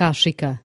Kashika.